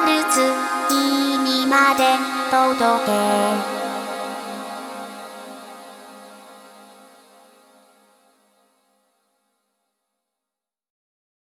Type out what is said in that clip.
る月にまで届け。